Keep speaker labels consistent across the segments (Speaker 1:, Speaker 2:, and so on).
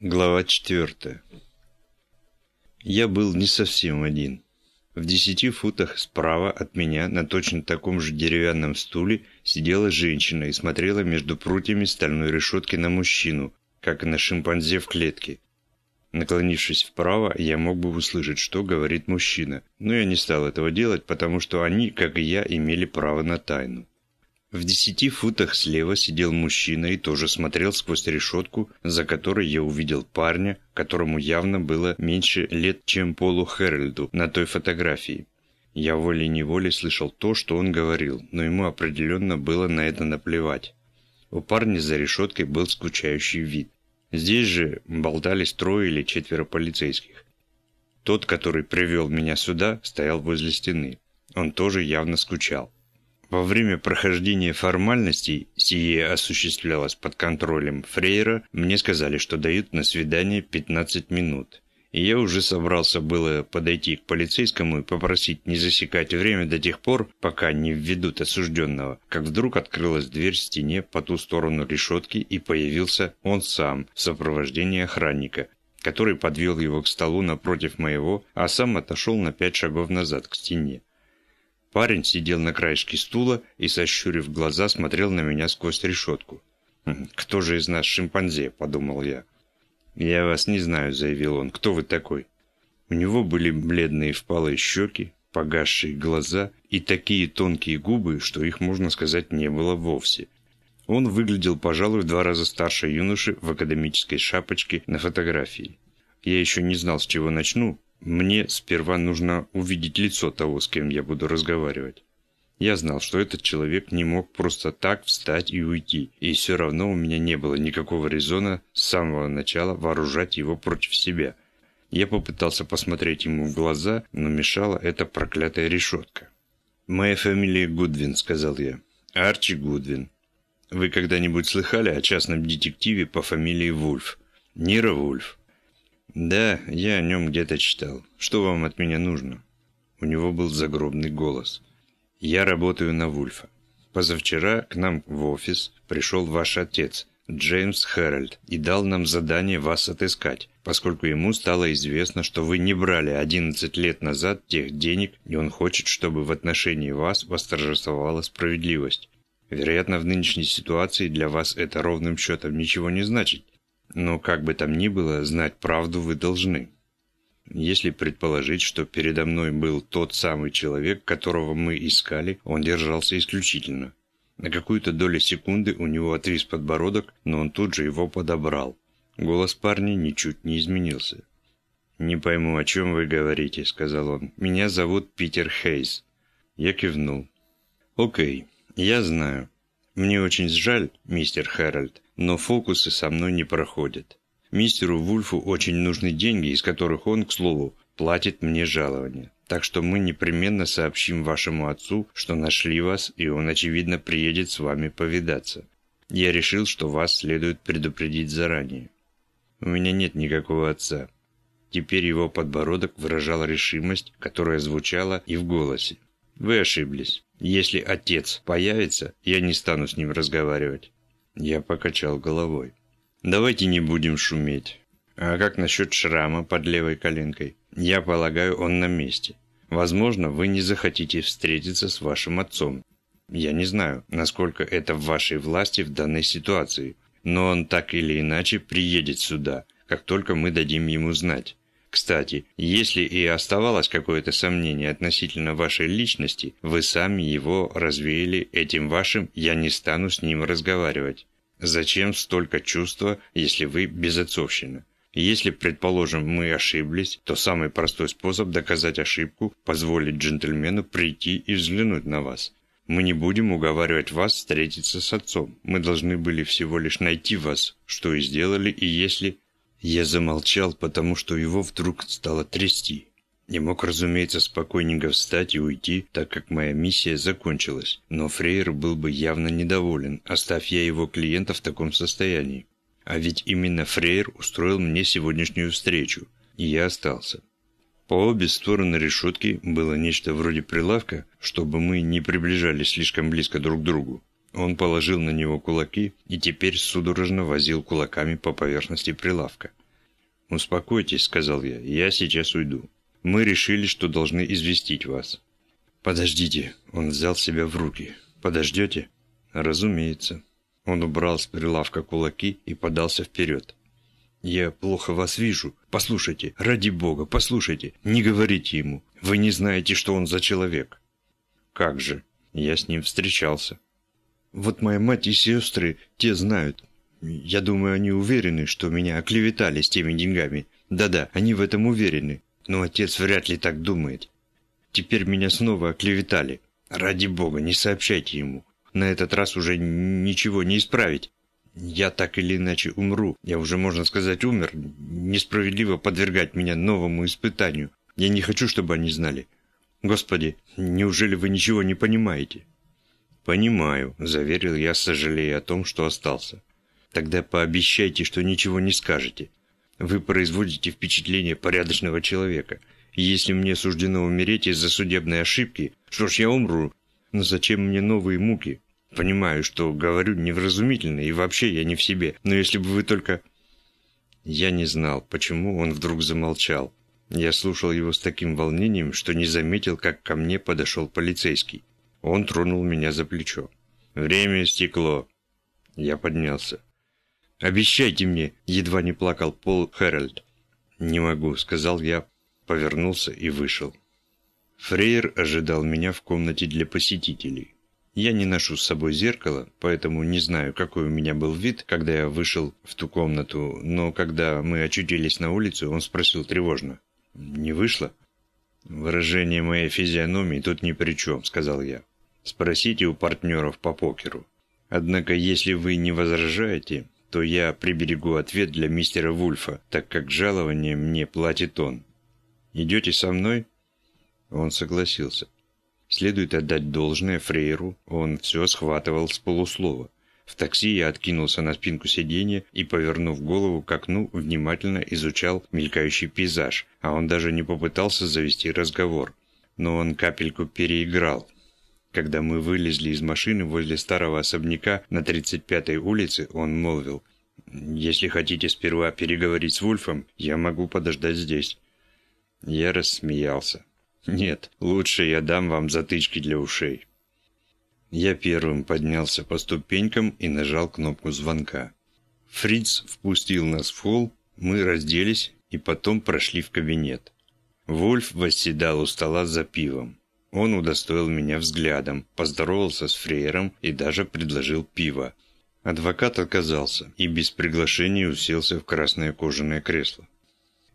Speaker 1: Глава четвертая. Я был не совсем один. В десяти футах справа от меня на точно таком же деревянном стуле сидела женщина и смотрела между прутьями стальной решетки на мужчину, как на шимпанзе в клетке. Наклонившись вправо, я мог бы услышать, что говорит мужчина, но я не стал этого делать, потому что они, как и я, имели право на тайну. В десяти футах слева сидел мужчина и тоже смотрел сквозь решетку, за которой я увидел парня, которому явно было меньше лет, чем Полу Хэрольду на той фотографии. Я волей-неволей слышал то, что он говорил, но ему определенно было на это наплевать. У парня за решеткой был скучающий вид. Здесь же болтались трое или четверо полицейских. Тот, который привел меня сюда, стоял возле стены. Он тоже явно скучал. Во время прохождения формальностей, сие осуществлялось под контролем Фрейра, мне сказали, что дают на свидание 15 минут. И я уже собрался было подойти к полицейскому и попросить не засекать время до тех пор, пока не введут осужденного, как вдруг открылась дверь в стене по ту сторону решетки и появился он сам в сопровождении охранника, который подвел его к столу напротив моего, а сам отошел на пять шагов назад к стене. Парень сидел на краешке стула и, сощурив глаза, смотрел на меня сквозь решетку. «Хм, «Кто же из нас шимпанзе?» – подумал я. «Я вас не знаю», – заявил он. «Кто вы такой?» У него были бледные впалые щеки, погасшие глаза и такие тонкие губы, что их, можно сказать, не было вовсе. Он выглядел, пожалуй, в два раза старше юноши в академической шапочке на фотографии. Я еще не знал, с чего начну, мне сперва нужно увидеть лицо того, с кем я буду разговаривать. Я знал, что этот человек не мог просто так встать и уйти, и все равно у меня не было никакого резона с самого начала вооружать его против себя. Я попытался посмотреть ему в глаза, но мешала эта проклятая решетка. «Моя фамилия Гудвин», — сказал я. «Арчи Гудвин. Вы когда-нибудь слыхали о частном детективе по фамилии Вульф? Нира Вульф?» «Да, я о нем где-то читал. Что вам от меня нужно?» У него был загробный голос. «Я работаю на Вульфа. Позавчера к нам в офис пришел ваш отец, Джеймс Хэрольд, и дал нам задание вас отыскать, поскольку ему стало известно, что вы не брали 11 лет назад тех денег, и он хочет, чтобы в отношении вас восторжествовала справедливость. Вероятно, в нынешней ситуации для вас это ровным счетом ничего не значит, но как бы там ни было, знать правду вы должны. Если предположить, что передо мной был тот самый человек, которого мы искали, он держался исключительно. На какую-то долю секунды у него отвис подбородок, но он тут же его подобрал. Голос парня ничуть не изменился. «Не пойму, о чем вы говорите», — сказал он. «Меня зовут Питер Хейс». Я кивнул. «Окей, я знаю. Мне очень жаль, мистер Хэрольд, но фокусы со мной не проходят. Мистеру Вульфу очень нужны деньги, из которых он, к слову, платит мне жалование. Так что мы непременно сообщим вашему отцу, что нашли вас, и он, очевидно, приедет с вами повидаться. Я решил, что вас следует предупредить заранее. У меня нет никакого отца. Теперь его подбородок выражал решимость, которая звучала и в голосе. Вы ошиблись. Если отец появится, я не стану с ним разговаривать. Я покачал головой. Давайте не будем шуметь. А как насчет шрама под левой коленкой? Я полагаю, он на месте. Возможно, вы не захотите встретиться с вашим отцом. Я не знаю, насколько это в вашей власти в данной ситуации, но он так или иначе приедет сюда, как только мы дадим ему знать. Кстати, если и оставалось какое-то сомнение относительно вашей личности, вы сами его развеяли этим вашим «я не стану с ним разговаривать». Зачем столько чувства, если вы безотцовщина? Если, предположим, мы ошиблись, то самый простой способ доказать ошибку – позволить джентльмену прийти и взглянуть на вас. Мы не будем уговаривать вас встретиться с отцом. Мы должны были всего лишь найти вас, что и сделали, и если я замолчал, потому что его вдруг стало трясти. Не мог, разумеется, спокойненько встать и уйти, так как моя миссия закончилась, но Фрейер был бы явно недоволен, оставь я его клиента в таком состоянии. А ведь именно Фрейер устроил мне сегодняшнюю встречу, и я остался. По обе стороны решетки было нечто вроде прилавка, чтобы мы не приближались слишком близко друг к другу. Он положил на него кулаки и теперь судорожно возил кулаками по поверхности прилавка. «Успокойтесь», — сказал я, — «я сейчас уйду. Мы решили, что должны известить вас». «Подождите», — он взял себя в руки. «Подождете?» «Разумеется». Он убрал с прилавка кулаки и подался вперед. «Я плохо вас вижу. Послушайте, ради бога, послушайте. Не говорите ему. Вы не знаете, что он за человек». «Как же? Я с ним встречался». «Вот моя мать и сестры, те знают. Я думаю, они уверены, что меня оклеветали с теми деньгами. Да-да, они в этом уверены. Но отец вряд ли так думает. Теперь меня снова оклеветали. Ради бога, не сообщайте ему. На этот раз уже ничего не исправить. Я так или иначе умру. Я уже, можно сказать, умер. Несправедливо подвергать меня новому испытанию. Я не хочу, чтобы они знали. Господи, неужели вы ничего не понимаете? Понимаю, заверил я, сожалея о том, что остался. Тогда пообещайте, что ничего не скажете. Вы производите впечатление порядочного человека. Если мне суждено умереть из-за судебной ошибки, что ж, я умру. Но зачем мне новые муки? Понимаю, что говорю невразумительно, и вообще я не в себе. Но если бы вы только...» Я не знал, почему он вдруг замолчал. Я слушал его с таким волнением, что не заметил, как ко мне подошел полицейский. Он тронул меня за плечо. «Время стекло». Я поднялся. «Обещайте мне!» – едва не плакал Пол Хэральд. «Не могу», – сказал я, повернулся и вышел. Фрейер ожидал меня в комнате для посетителей. Я не ношу с собой зеркало, поэтому не знаю, какой у меня был вид, когда я вышел в ту комнату, но когда мы очутились на улице, он спросил тревожно. «Не вышло?» «Выражение моей физиономии тут ни при чем», — сказал я. «Спросите у партнеров по покеру. Однако, если вы не возражаете, то я приберегу ответ для мистера Вульфа, так как жалование мне платит он. Идете со мной?» Он согласился. Следует отдать должное Фрейру, он все схватывал с полуслова. В такси я откинулся на спинку сиденья и, повернув голову к окну, внимательно изучал мелькающий пейзаж, а он даже не попытался завести разговор. Но он капельку переиграл. Когда мы вылезли из машины возле старого особняка на 35-й улице, он молвил, «Если хотите сперва переговорить с Вульфом, я могу подождать здесь». Я рассмеялся. Нет, лучше я дам вам затычки для ушей. Я первым поднялся по ступенькам и нажал кнопку звонка. Фриц впустил нас в холл, мы разделись и потом прошли в кабинет. Вольф восседал у стола за пивом. Он удостоил меня взглядом, поздоровался с фреером и даже предложил пиво. Адвокат отказался и без приглашения уселся в красное кожаное кресло.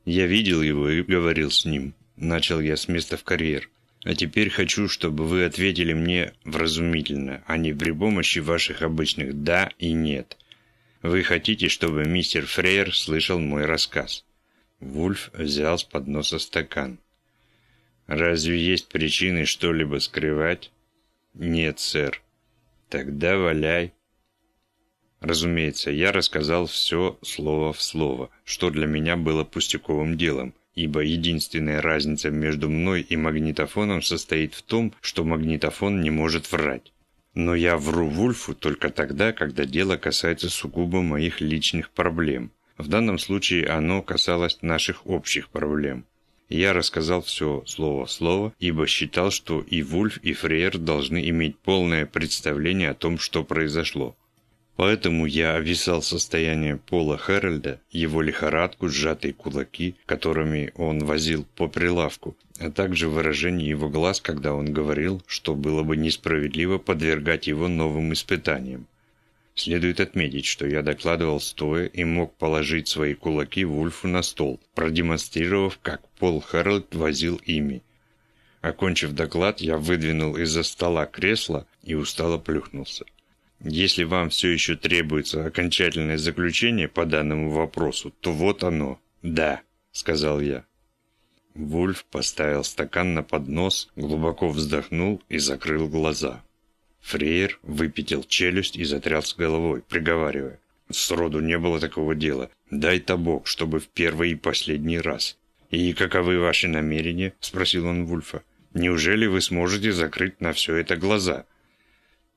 Speaker 1: Я видел его и говорил с ним. Начал я с места в карьер. А теперь хочу, чтобы вы ответили мне вразумительно, а не при помощи ваших обычных «да» и «нет». Вы хотите, чтобы мистер Фрейер слышал мой рассказ?» Вульф взял с подноса стакан. «Разве есть причины что-либо скрывать?» «Нет, сэр». «Тогда валяй». Разумеется, я рассказал все слово в слово, что для меня было пустяковым делом, ибо единственная разница между мной и магнитофоном состоит в том, что магнитофон не может врать. Но я вру Вульфу только тогда, когда дело касается сугубо моих личных проблем. В данном случае оно касалось наших общих проблем. Я рассказал все слово в слово, ибо считал, что и Вульф, и Фрейер должны иметь полное представление о том, что произошло. Поэтому я описал состояние Пола Хэрольда, его лихорадку, сжатые кулаки, которыми он возил по прилавку, а также выражение его глаз, когда он говорил, что было бы несправедливо подвергать его новым испытаниям. Следует отметить, что я докладывал стоя и мог положить свои кулаки Вульфу на стол, продемонстрировав, как Пол Хэрольд возил ими. Окончив доклад, я выдвинул из-за стола кресло и устало плюхнулся. Если вам все еще требуется окончательное заключение по данному вопросу, то вот оно. Да, сказал я. Вульф поставил стакан на поднос, глубоко вздохнул и закрыл глаза. Фрейер выпятил челюсть и затряс головой, приговаривая. Сроду не было такого дела. Дай-то Бог, чтобы в первый и последний раз. «И каковы ваши намерения?» – спросил он Вульфа. «Неужели вы сможете закрыть на все это глаза?»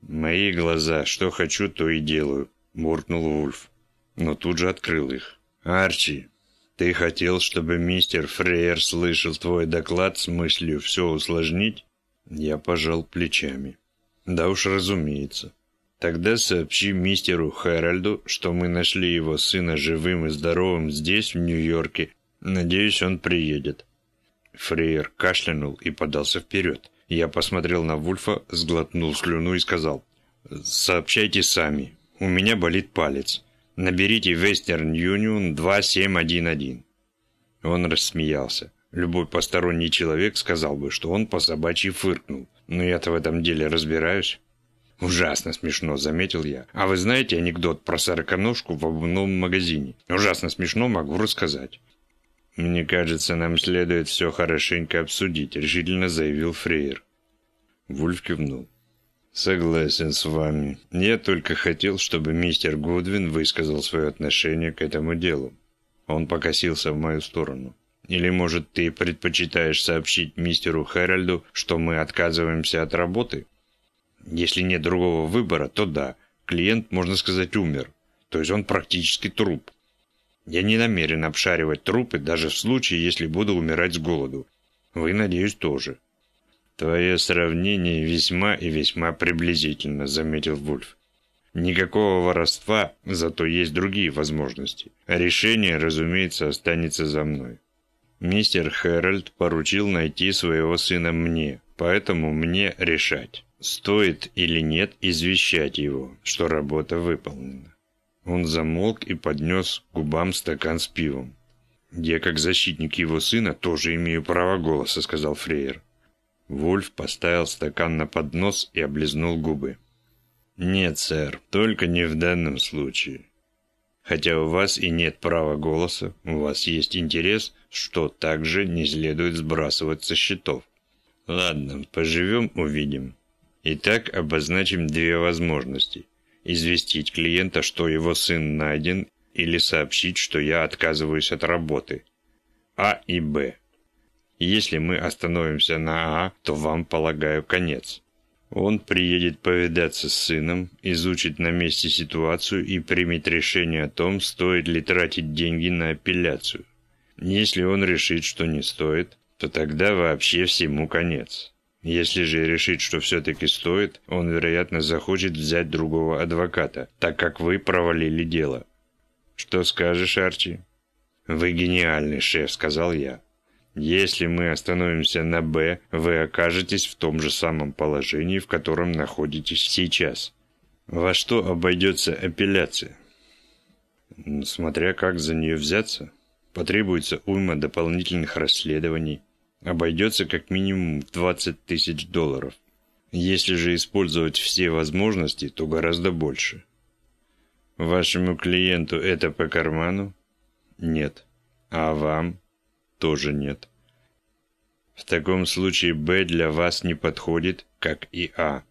Speaker 1: «Мои глаза, что хочу, то и делаю», – буркнул Вульф. Но тут же открыл их. «Арчи, Ты хотел, чтобы мистер Фрейер слышал твой доклад с мыслью все усложнить? Я пожал плечами. Да уж, разумеется. Тогда сообщи мистеру Хэральду, что мы нашли его сына живым и здоровым здесь, в Нью-Йорке. Надеюсь, он приедет. Фрейер кашлянул и подался вперед. Я посмотрел на Вульфа, сглотнул слюну и сказал, «Сообщайте сами. У меня болит палец. Наберите Western Union 2711». Он рассмеялся. Любой посторонний человек сказал бы, что он по собачьи фыркнул. Но я-то в этом деле разбираюсь. Ужасно смешно, заметил я. А вы знаете анекдот про сороконожку в обувном магазине? Ужасно смешно, могу рассказать. «Мне кажется, нам следует все хорошенько обсудить», — решительно заявил Фрейер. Вульф кивнул. «Согласен с вами. Я только хотел, чтобы мистер Гудвин высказал свое отношение к этому делу». Он покосился в мою сторону. «Или, может, ты предпочитаешь сообщить мистеру Хэральду, что мы отказываемся от работы?» «Если нет другого выбора, то да. Клиент, можно сказать, умер. То есть он практически труп. Я не намерен обшаривать трупы даже в случае, если буду умирать с голоду. Вы, надеюсь, тоже. Твое сравнение весьма и весьма приблизительно, заметил Вульф. Никакого воровства, зато есть другие возможности. Решение, разумеется, останется за мной. Мистер Хэральд поручил найти своего сына мне, поэтому мне решать, стоит или нет извещать его, что работа выполнена. Он замолк и поднес к губам стакан с пивом. «Я, как защитник его сына, тоже имею право голоса», — сказал Фрейер. Вольф поставил стакан на поднос и облизнул губы. «Нет, сэр, только не в данном случае. Хотя у вас и нет права голоса, у вас есть интерес, что также не следует сбрасывать со счетов. Ладно, поживем, увидим. Итак, обозначим две возможности известить клиента, что его сын найден, или сообщить, что я отказываюсь от работы. А и Б. Если мы остановимся на А, то вам, полагаю, конец. Он приедет повидаться с сыном, изучит на месте ситуацию и примет решение о том, стоит ли тратить деньги на апелляцию. Если он решит, что не стоит, то тогда вообще всему конец. Если же решит, что все-таки стоит, он, вероятно, захочет взять другого адвоката, так как вы провалили дело. Что скажешь, Арчи? Вы гениальный шеф, сказал я. Если мы остановимся на «Б», вы окажетесь в том же самом положении, в котором находитесь сейчас. Во что обойдется апелляция? Смотря как за нее взяться, потребуется уйма дополнительных расследований, обойдется как минимум в 20 тысяч долларов. Если же использовать все возможности, то гораздо больше. Вашему клиенту это по карману? Нет. А вам? Тоже нет. В таком случае Б для вас не подходит, как и А.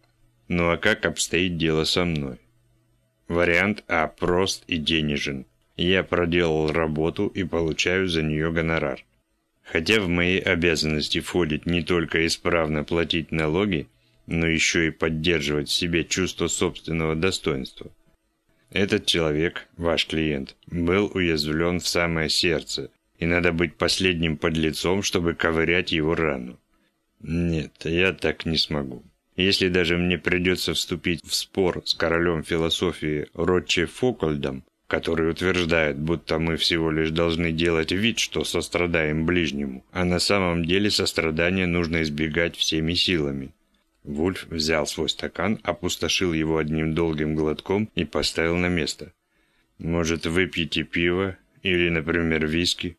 Speaker 1: Ну а как обстоит дело со мной? Вариант А прост и денежен. Я проделал работу и получаю за нее гонорар. Хотя в мои обязанности входит не только исправно платить налоги, но еще и поддерживать в себе чувство собственного достоинства. Этот человек, ваш клиент, был уязвлен в самое сердце, и надо быть последним подлецом, чтобы ковырять его рану. Нет, я так не смогу. Если даже мне придется вступить в спор с королем философии Ротче Фокольдом, который утверждает, будто мы всего лишь должны делать вид, что сострадаем ближнему, а на самом деле сострадание нужно избегать всеми силами. Вульф взял свой стакан, опустошил его одним долгим глотком и поставил на место. «Может, выпьете пиво? Или, например, виски?»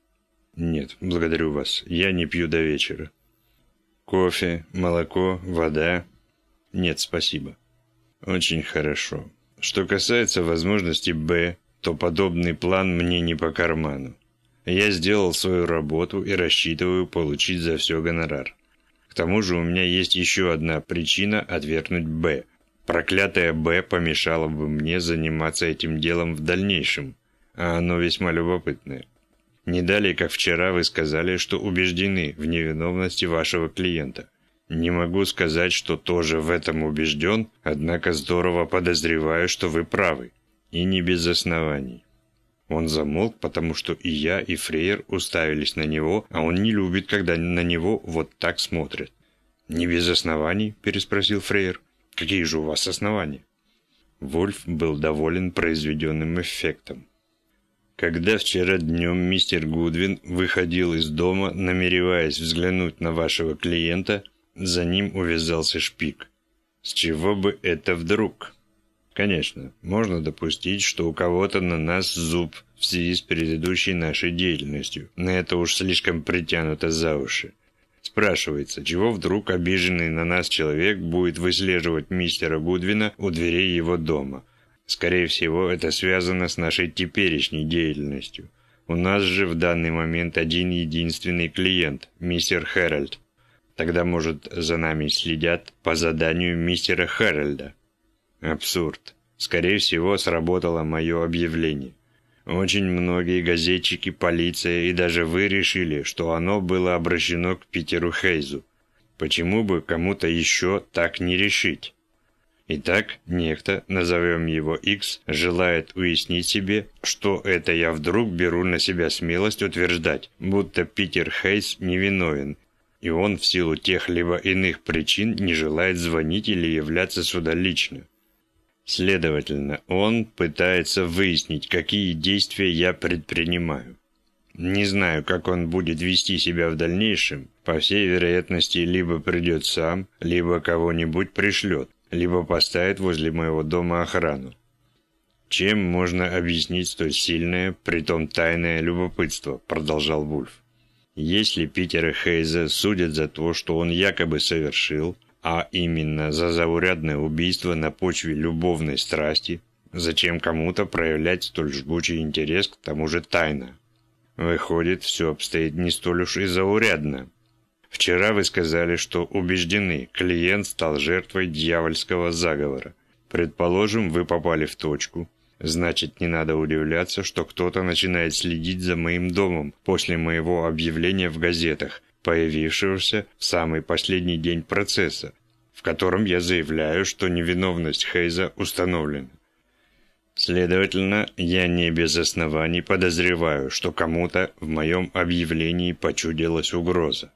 Speaker 1: «Нет, благодарю вас. Я не пью до вечера». «Кофе, молоко, вода?» «Нет, спасибо». «Очень хорошо. Что касается возможности Б то подобный план мне не по карману. Я сделал свою работу и рассчитываю получить за все гонорар. К тому же у меня есть еще одна причина отвергнуть «Б». Проклятая «Б» помешала бы мне заниматься этим делом в дальнейшем, а оно весьма любопытное. Не далее, как вчера вы сказали, что убеждены в невиновности вашего клиента. Не могу сказать, что тоже в этом убежден, однако здорово подозреваю, что вы правы. И не без оснований. Он замолк, потому что и я, и Фрейер уставились на него, а он не любит, когда на него вот так смотрят. «Не без оснований?» – переспросил Фрейер. «Какие же у вас основания?» Вольф был доволен произведенным эффектом. Когда вчера днем мистер Гудвин выходил из дома, намереваясь взглянуть на вашего клиента, за ним увязался шпик. С чего бы это вдруг? Конечно, можно допустить, что у кого-то на нас зуб в связи с предыдущей нашей деятельностью, но это уж слишком притянуто за уши. Спрашивается, чего вдруг обиженный на нас человек будет выслеживать мистера Гудвина у дверей его дома? Скорее всего, это связано с нашей теперешней деятельностью. У нас же в данный момент один единственный клиент, мистер Хэральд. Тогда, может, за нами следят по заданию мистера Хэральда. Абсурд. Скорее всего, сработало мое объявление. Очень многие газетчики, полиция и даже вы решили, что оно было обращено к Питеру Хейзу. Почему бы кому-то еще так не решить? Итак, некто, назовем его X, желает уяснить себе, что это я вдруг беру на себя смелость утверждать, будто Питер Хейс невиновен, и он в силу тех либо иных причин не желает звонить или являться сюда лично. Следовательно, он пытается выяснить, какие действия я предпринимаю. Не знаю, как он будет вести себя в дальнейшем. По всей вероятности, либо придет сам, либо кого-нибудь пришлет, либо поставит возле моего дома охрану. Чем можно объяснить столь сильное, притом тайное любопытство, продолжал Вульф. Если Питера Хейза судят за то, что он якобы совершил, а именно за заурядное убийство на почве любовной страсти, зачем кому-то проявлять столь жгучий интерес к тому же тайно? Выходит, все обстоит не столь уж и заурядно. Вчера вы сказали, что убеждены, клиент стал жертвой дьявольского заговора. Предположим, вы попали в точку. Значит, не надо удивляться, что кто-то начинает следить за моим домом после моего объявления в газетах, появившегося в самый последний день процесса, в котором я заявляю, что невиновность Хейза установлена. Следовательно, я не без оснований подозреваю, что кому-то в моем объявлении почудилась угроза.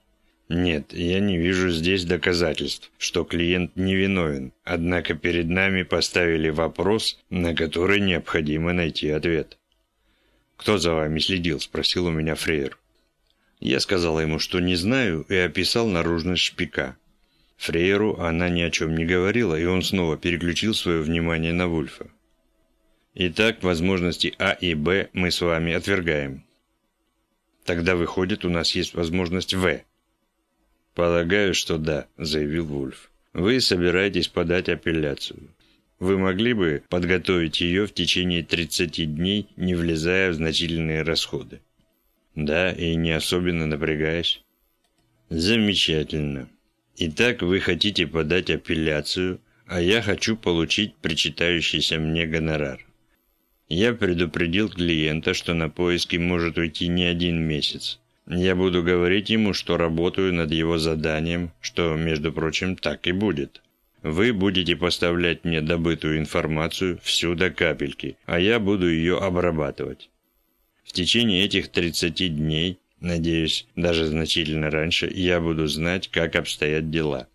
Speaker 1: Нет, я не вижу здесь доказательств, что клиент невиновен, однако перед нами поставили вопрос, на который необходимо найти ответ. «Кто за вами следил?» – спросил у меня Фрейер. Я сказала ему, что не знаю, и описал наружность шпика. Фрейеру она ни о чем не говорила, и он снова переключил свое внимание на Вульфа. Итак, возможности А и Б мы с вами отвергаем. Тогда выходит, у нас есть возможность В. Полагаю, что да, заявил Вульф. Вы собираетесь подать апелляцию. Вы могли бы подготовить ее в течение 30 дней, не влезая в значительные расходы. Да, и не особенно напрягаясь. Замечательно. Итак, вы хотите подать апелляцию, а я хочу получить причитающийся мне гонорар. Я предупредил клиента, что на поиски может уйти не один месяц. Я буду говорить ему, что работаю над его заданием, что, между прочим, так и будет. Вы будете поставлять мне добытую информацию всю до капельки, а я буду ее обрабатывать. В течение этих 30 дней, надеюсь, даже значительно раньше, я буду знать, как обстоят дела.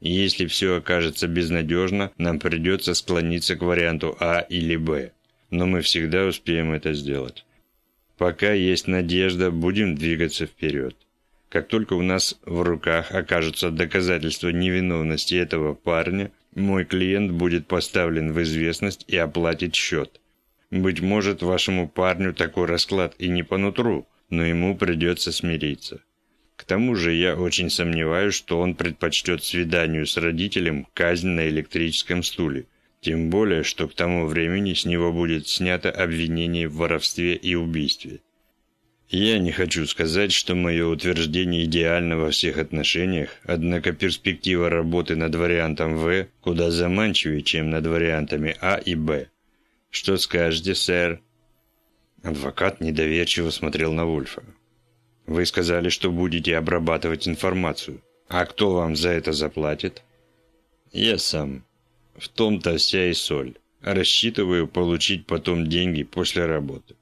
Speaker 1: Если все окажется безнадежно, нам придется склониться к варианту А или Б. Но мы всегда успеем это сделать. Пока есть надежда, будем двигаться вперед. Как только у нас в руках окажутся доказательства невиновности этого парня, мой клиент будет поставлен в известность и оплатит счет. Быть может, вашему парню такой расклад и не по нутру, но ему придется смириться. К тому же я очень сомневаюсь, что он предпочтет свиданию с родителем казнь на электрическом стуле. Тем более, что к тому времени с него будет снято обвинение в воровстве и убийстве. Я не хочу сказать, что мое утверждение идеально во всех отношениях, однако перспектива работы над вариантом В куда заманчивее, чем над вариантами А и Б. «Что скажете, сэр?» Адвокат недоверчиво смотрел на Вульфа. «Вы сказали, что будете обрабатывать информацию. А кто вам за это заплатит?» «Я сам. В том-то вся и соль. Рассчитываю получить потом деньги после работы».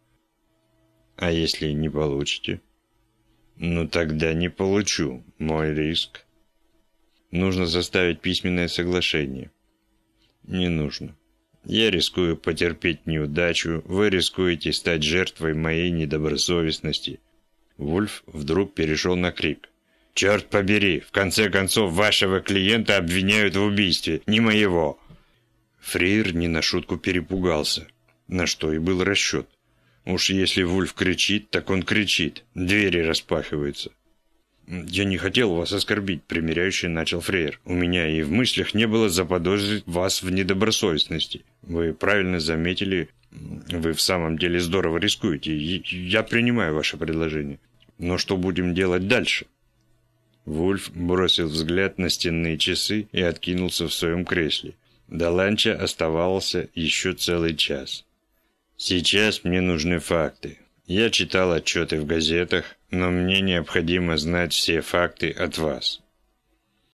Speaker 1: А если не получите? Ну тогда не получу. Мой риск. Нужно составить письменное соглашение. Не нужно. Я рискую потерпеть неудачу, вы рискуете стать жертвой моей недобросовестности. Вульф вдруг перешел на крик. «Черт побери! В конце концов, вашего клиента обвиняют в убийстве, не моего!» Фрейр не на шутку перепугался, на что и был расчет. Уж если Вульф кричит, так он кричит, двери распахиваются. «Я не хотел вас оскорбить», — примиряющий начал Фрейер. «У меня и в мыслях не было заподозрить вас в недобросовестности. Вы правильно заметили, вы в самом деле здорово рискуете. Я принимаю ваше предложение. Но что будем делать дальше?» Вульф бросил взгляд на стенные часы и откинулся в своем кресле. До ланча оставался еще целый час. «Сейчас мне нужны факты. Я читал отчеты в газетах, но мне необходимо знать все факты от вас.